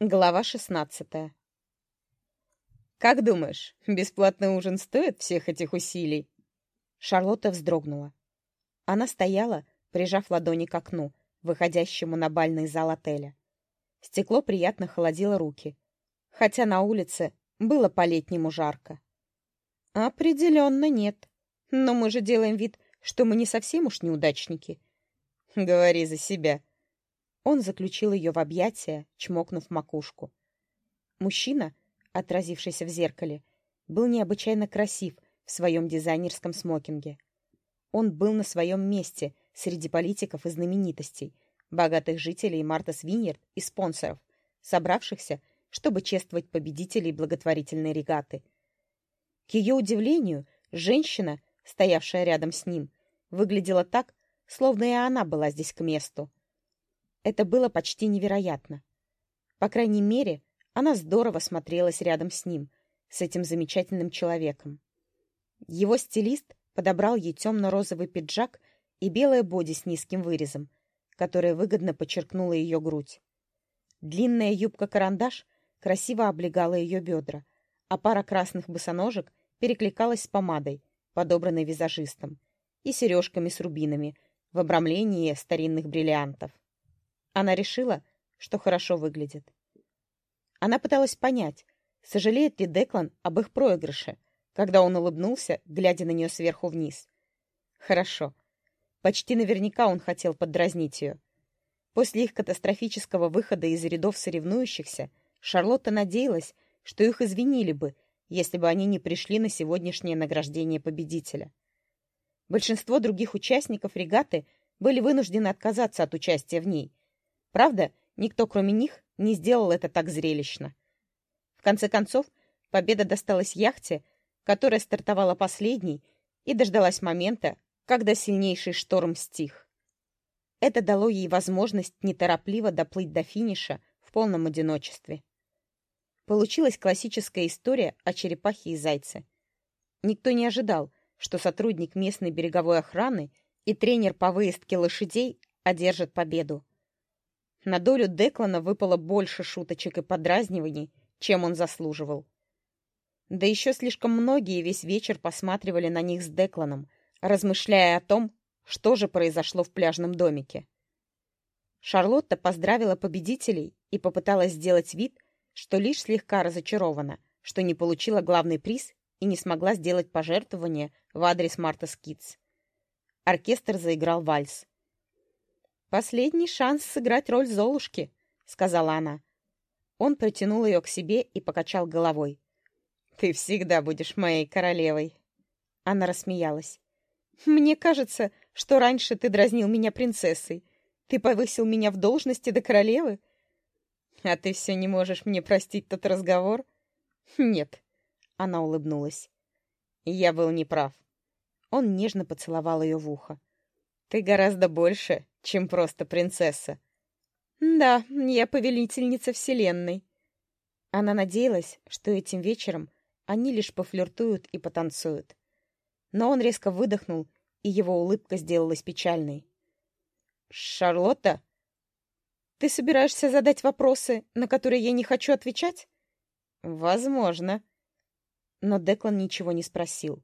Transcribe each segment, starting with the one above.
Глава шестнадцатая. «Как думаешь, бесплатный ужин стоит всех этих усилий?» Шарлотта вздрогнула. Она стояла, прижав ладони к окну, выходящему на бальный зал отеля. Стекло приятно холодило руки, хотя на улице было по-летнему жарко. «Определенно нет. Но мы же делаем вид, что мы не совсем уж неудачники». «Говори за себя», он заключил ее в объятия, чмокнув макушку. Мужчина, отразившийся в зеркале, был необычайно красив в своем дизайнерском смокинге. Он был на своем месте среди политиков и знаменитостей, богатых жителей Марта Свиньерд и спонсоров, собравшихся, чтобы чествовать победителей благотворительной регаты. К ее удивлению, женщина, стоявшая рядом с ним, выглядела так, словно и она была здесь к месту. Это было почти невероятно. По крайней мере, она здорово смотрелась рядом с ним, с этим замечательным человеком. Его стилист подобрал ей темно-розовый пиджак и белое боди с низким вырезом, которое выгодно подчеркнуло ее грудь. Длинная юбка-карандаш красиво облегала ее бедра, а пара красных босоножек перекликалась с помадой, подобранной визажистом, и сережками с рубинами в обрамлении старинных бриллиантов. Она решила, что хорошо выглядит. Она пыталась понять, сожалеет ли Деклан об их проигрыше, когда он улыбнулся, глядя на нее сверху вниз. Хорошо. Почти наверняка он хотел поддразнить ее. После их катастрофического выхода из рядов соревнующихся Шарлотта надеялась, что их извинили бы, если бы они не пришли на сегодняшнее награждение победителя. Большинство других участников регаты были вынуждены отказаться от участия в ней — Правда, никто, кроме них, не сделал это так зрелищно. В конце концов, победа досталась яхте, которая стартовала последней и дождалась момента, когда сильнейший шторм стих. Это дало ей возможность неторопливо доплыть до финиша в полном одиночестве. Получилась классическая история о черепахе и зайце. Никто не ожидал, что сотрудник местной береговой охраны и тренер по выездке лошадей одержат победу. На долю Деклана выпало больше шуточек и подразниваний, чем он заслуживал. Да еще слишком многие весь вечер посматривали на них с Декланом, размышляя о том, что же произошло в пляжном домике. Шарлотта поздравила победителей и попыталась сделать вид, что лишь слегка разочарована, что не получила главный приз и не смогла сделать пожертвование в адрес Martha's Kids. Оркестр заиграл вальс. «Последний шанс сыграть роль Золушки», — сказала она. Он протянул ее к себе и покачал головой. «Ты всегда будешь моей королевой». Она рассмеялась. «Мне кажется, что раньше ты дразнил меня принцессой. Ты повысил меня в должности до королевы. А ты все не можешь мне простить тот разговор?» «Нет», — она улыбнулась. «Я был неправ». Он нежно поцеловал ее в ухо. «Ты гораздо больше, чем просто принцесса. Да, я повелительница Вселенной. Она надеялась, что этим вечером они лишь пофлиртуют и потанцуют. Но он резко выдохнул, и его улыбка сделалась печальной. «Шарлотта, ты собираешься задать вопросы, на которые я не хочу отвечать?» «Возможно». Но Деклан ничего не спросил.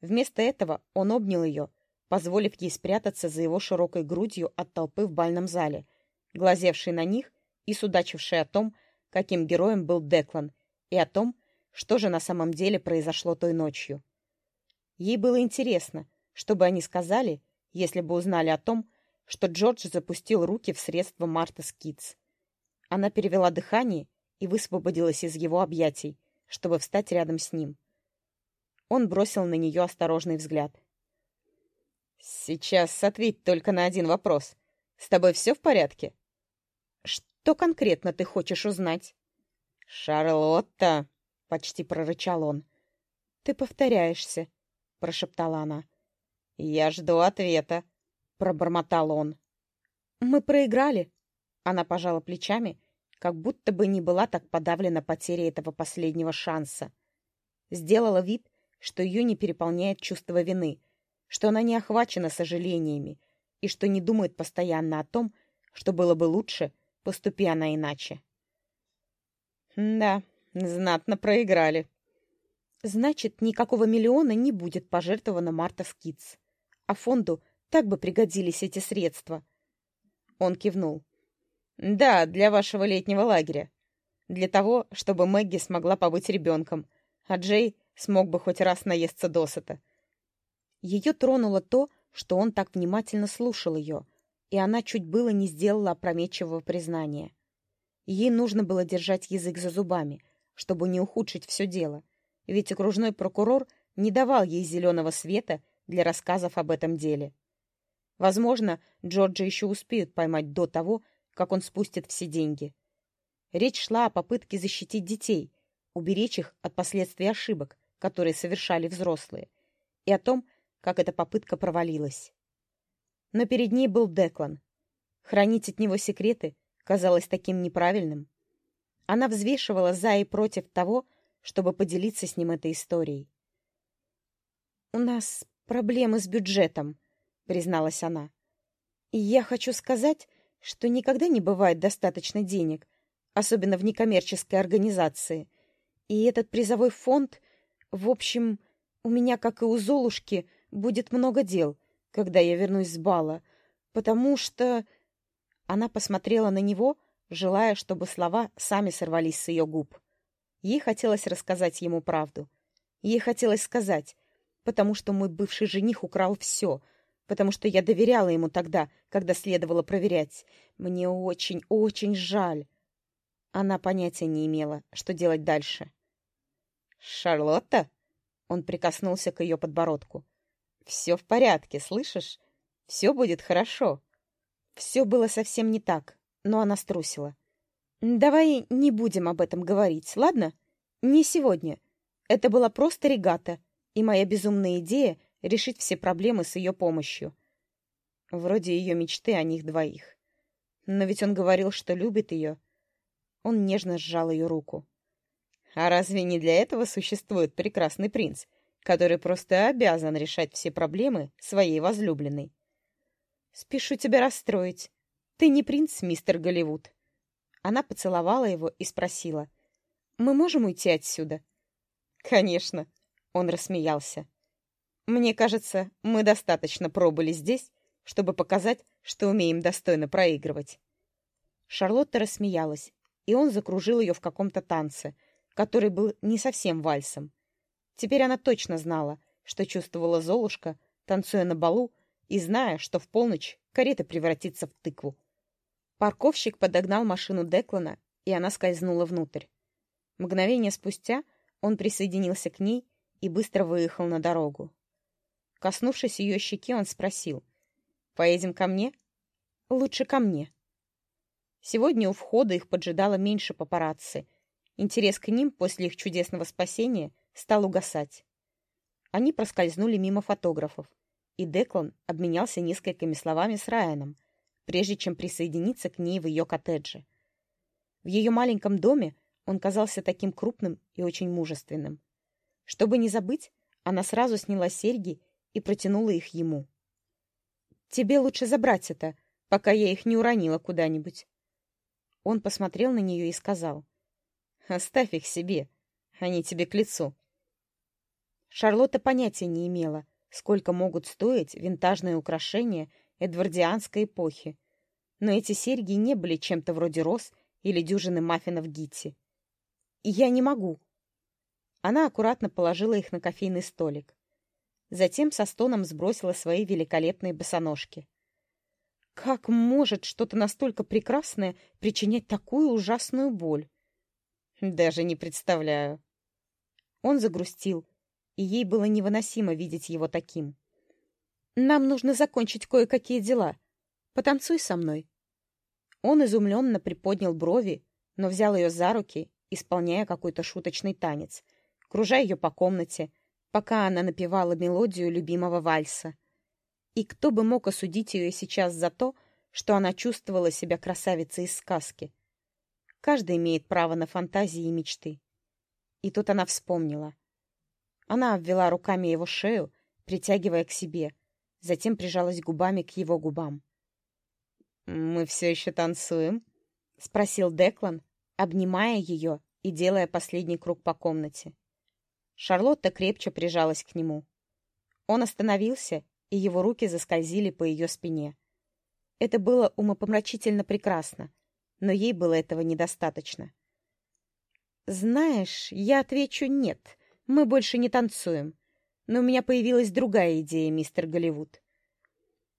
Вместо этого он обнял ее позволив ей спрятаться за его широкой грудью от толпы в бальном зале, глазевшей на них и судачившей о том, каким героем был Деклан, и о том, что же на самом деле произошло той ночью. Ей было интересно, что бы они сказали, если бы узнали о том, что Джордж запустил руки в средства Martha's Kids. Она перевела дыхание и высвободилась из его объятий, чтобы встать рядом с ним. Он бросил на нее осторожный взгляд — Сейчас ответь только на один вопрос. С тобой все в порядке? Что конкретно ты хочешь узнать? Шарлотта, почти прорычал он. Ты повторяешься, прошептала она. Я жду ответа, пробормотал он. Мы проиграли. Она пожала плечами, как будто бы не была так подавлена потерей этого последнего шанса. Сделала вид, что ее не переполняет чувство вины — что она не охвачена сожалениями и что не думает постоянно о том, что было бы лучше, поступи она иначе. Да, знатно проиграли. Значит, никакого миллиона не будет пожертвовано Martha's Kids. А фонду так бы пригодились эти средства. Он кивнул. Да, для вашего летнего лагеря. Для того, чтобы Мэгги смогла побыть ребенком, а Джей смог бы хоть раз наесться досыта. Ее тронуло то, что он так внимательно слушал ее, и она чуть было не сделала опрометчивого признания. Ей нужно было держать язык за зубами, чтобы не ухудшить все дело, ведь окружной прокурор не давал ей зеленого света для рассказов об этом деле. Возможно, Джорджа еще успеют поймать до того, как он спустит все деньги. Речь шла о попытке защитить детей, уберечь их от последствий ошибок, которые совершали взрослые, и о том, как эта попытка провалилась. Но перед ней был Деклан. Хранить от него секреты казалось таким неправильным. Она взвешивала за и против того, чтобы поделиться с ним этой историей. «У нас проблемы с бюджетом», — призналась она. «И я хочу сказать, что никогда не бывает достаточно денег, особенно в некоммерческой организации. И этот призовой фонд, в общем, у меня, как и у Золушки, будет много дел, когда я вернусь с бала, потому что...» Она посмотрела на него, желая, чтобы слова сами сорвались с ее губ. Ей хотелось рассказать ему правду. Ей хотелось сказать, потому что мой бывший жених украл все, потому что я доверяла ему тогда, когда следовало проверять. Мне очень, очень жаль. Она понятия не имела, что делать дальше. «Шарлотта?» Он прикоснулся к ее подбородку. «Все в порядке, слышишь? Все будет хорошо». Все было совсем не так, но она струсила. «Давай не будем об этом говорить, ладно? Не сегодня. Это была просто регата, и моя безумная идея решить все проблемы с ее помощью. Вроде ее мечты о них двоих. Но ведь он говорил, что любит ее. Он нежно сжал ее руку. А разве не для этого существует прекрасный принц, который просто обязан решать все проблемы своей возлюбленной? «Спешу тебя расстроить. Ты не принц, мистер Голливуд». Она поцеловала его и спросила. «Мы можем уйти отсюда?» «Конечно», — он рассмеялся. «Мне кажется, мы достаточно пробыли здесь, чтобы показать, что умеем достойно проигрывать». Шарлотта рассмеялась, и он закружил ее в каком-то танце, который был не совсем вальсом. Теперь она точно знала, что чувствовала Золушка, танцуя на балу и зная, что в полночь карета превратится в тыкву. Парковщик подогнал машину Деклана, и она скользнула внутрь. Мгновение спустя он присоединился к ней и быстро выехал на дорогу. Коснувшись ее щеки, он спросил, «Поедем ко мне?» «Лучше ко мне». Сегодня у входа их поджидало меньше папарацци. Интерес к ним после их чудесного спасения стал угасать. Они проскользнули мимо фотографов и Деклан обменялся несколькими словами с Райаном, прежде чем присоединиться к ней в ее коттедже. В ее маленьком доме он казался таким крупным и очень мужественным. Чтобы не забыть, она сразу сняла серьги и протянула их ему. «Тебе лучше забрать это, пока я их не уронила куда-нибудь». Он посмотрел на нее и сказал. «Оставь их себе, они тебе к лицу». Шарлотта понятия не имела, сколько могут стоить винтажные украшения эдвардианской эпохи. Но эти серьги не были чем-то вроде роз или дюжины маффинов Гитти. Я не могу. Она аккуратно положила их на кофейный столик. Затем со стоном сбросила свои великолепные босоножки. Как может что-то настолько прекрасное причинять такую ужасную боль? Даже не представляю. Он загрустил, и ей было невыносимо видеть его таким. «Нам нужно закончить кое-какие дела. Потанцуй со мной». Он изумленно приподнял брови, но взял ее за руки, исполняя какой-то шуточный танец, кружая ее по комнате, пока она напевала мелодию любимого вальса. И кто бы мог осудить ее сейчас за то, что она чувствовала себя красавицей из сказки? Каждый имеет право на фантазии и мечты. И тут она вспомнила. Она обвела руками его шею, притягивая к себе, затем прижалась губами к его губам. «Мы все еще танцуем?» — спросил Деклан, обнимая ее и делая последний круг по комнате. Шарлотта крепче прижалась к нему. Он остановился, и его руки заскользили по ее спине. Это было умопомрачительно прекрасно, но ей было этого недостаточно. «Знаешь, я отвечу «нет», мы больше не танцуем. Но у меня появилась другая идея, мистер Голливуд.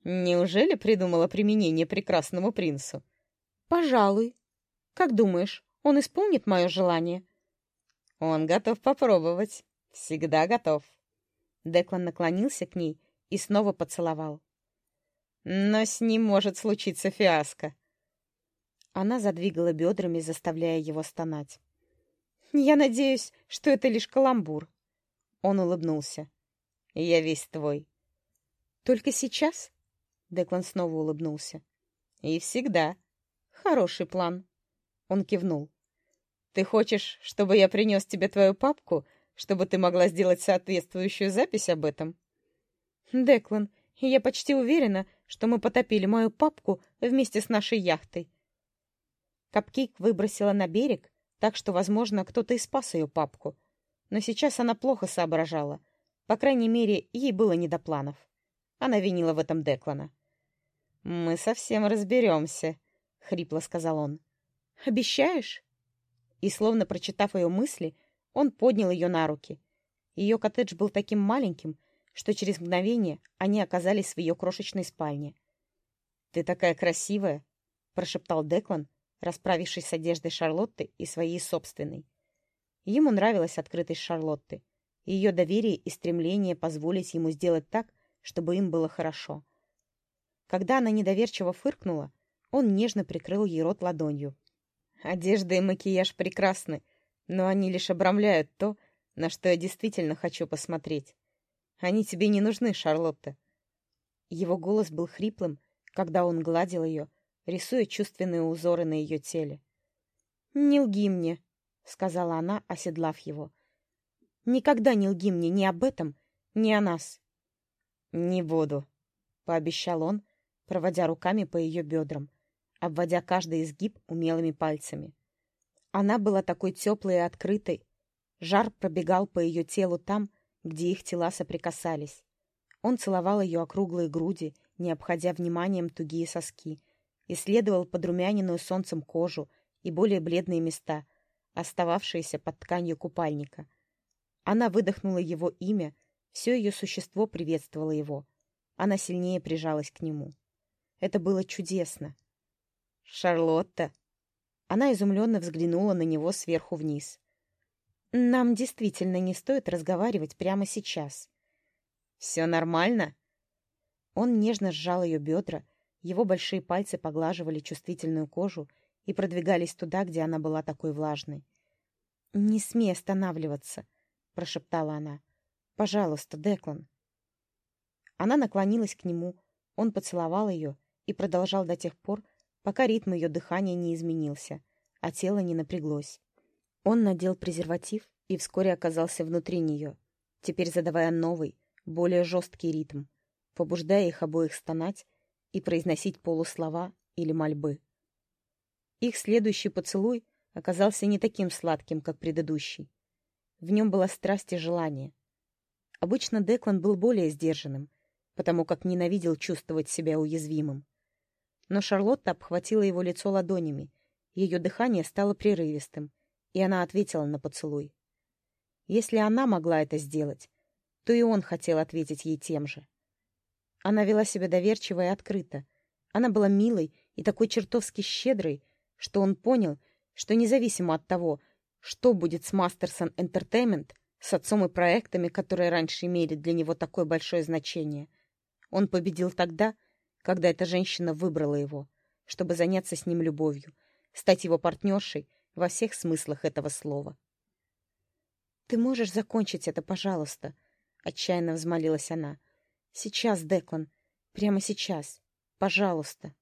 Неужели придумала применение прекрасному принцу? Пожалуй. Как думаешь, он исполнит мое желание? Он готов попробовать. Всегда готов. Деклан наклонился к ней и снова поцеловал. Но с ним может случиться фиаско. Она задвигала бедрами, заставляя его стонать. «Я надеюсь, что это лишь каламбур». Он улыбнулся. «Я весь твой». «Только сейчас?» Деклан снова улыбнулся. «И всегда». «Хороший план». Он кивнул. «Ты хочешь, чтобы я принес тебе твою папку, чтобы ты могла сделать соответствующую запись об этом?» «Деклан, я почти уверена, что мы потопили мою папку вместе с нашей яхтой». Капкейк выбросила на берег, так что, возможно, кто-то и спас ее папку. Но сейчас она плохо соображала. По крайней мере, ей было не до планов. Она винила в этом Деклана. «Мы совсем разберемся», — хрипло сказал он. «Обещаешь?» И, словно прочитав ее мысли, он поднял ее на руки. Ее коттедж был таким маленьким, что через мгновение они оказались в ее крошечной спальне. «Ты такая красивая!» — прошептал Деклан, расправившись с одеждой Шарлотты и своей собственной. Ему нравилась открытость Шарлотты, ее доверие и стремление позволить ему сделать так, чтобы им было хорошо. Когда она недоверчиво фыркнула, он нежно прикрыл ей рот ладонью. «Одежда и макияж прекрасны, но они лишь обрамляют то, на что я действительно хочу посмотреть. Они тебе не нужны, Шарлотта». Его голос был хриплым, когда он гладил ее, рисуя чувственные узоры на ее теле. «Не лги мне», — сказала она, оседлав его. «Никогда не лги мне ни об этом, ни о нас». «Не буду», — пообещал он, проводя руками по ее бедрам, обводя каждый изгиб умелыми пальцами. Она была такой теплой и открытой. Жар пробегал по ее телу там, где их тела соприкасались. Он целовал ее округлые груди, не обходя вниманием тугие соски, исследовал подрумяненную солнцем кожу и более бледные места, остававшиеся под тканью купальника. Она выдохнула его имя, все ее существо приветствовало его. Она сильнее прижалась к нему. Это было чудесно. «Шарлотта!» Она изумленно взглянула на него сверху вниз. «Нам действительно не стоит разговаривать прямо сейчас». «Все нормально?» Он нежно сжал ее бедра, его большие пальцы поглаживали чувствительную кожу и продвигались туда, где она была такой влажной. «Не смей останавливаться», — прошептала она. «Пожалуйста, Деклан». Она наклонилась к нему, он поцеловал ее и продолжал до тех пор, пока ритм ее дыхания не изменился, а тело не напряглось. Он надел презерватив и вскоре оказался внутри нее, теперь задавая новый, более жесткий ритм, побуждая их обоих стонать и произносить полуслова или мольбы. Их следующий поцелуй оказался не таким сладким, как предыдущий. В нем была страсть и желание. Обычно Деклан был более сдержанным, потому как ненавидел чувствовать себя уязвимым. Но Шарлотта обхватила его лицо ладонями, ее дыхание стало прерывистым, и она ответила на поцелуй. Если она могла это сделать, то и он хотел ответить ей тем же. Она вела себя доверчиво и открыто. Она была милой и такой чертовски щедрой, что он понял, что независимо от того, что будет с Мастерсон Entertainment, с отцом и проектами, которые раньше имели для него такое большое значение, он победил тогда, когда эта женщина выбрала его, чтобы заняться с ним любовью, стать его партнершей во всех смыслах этого слова. «Ты можешь закончить это, пожалуйста?» — отчаянно взмолилась она — Сейчас, Деклан. Прямо сейчас. Пожалуйста.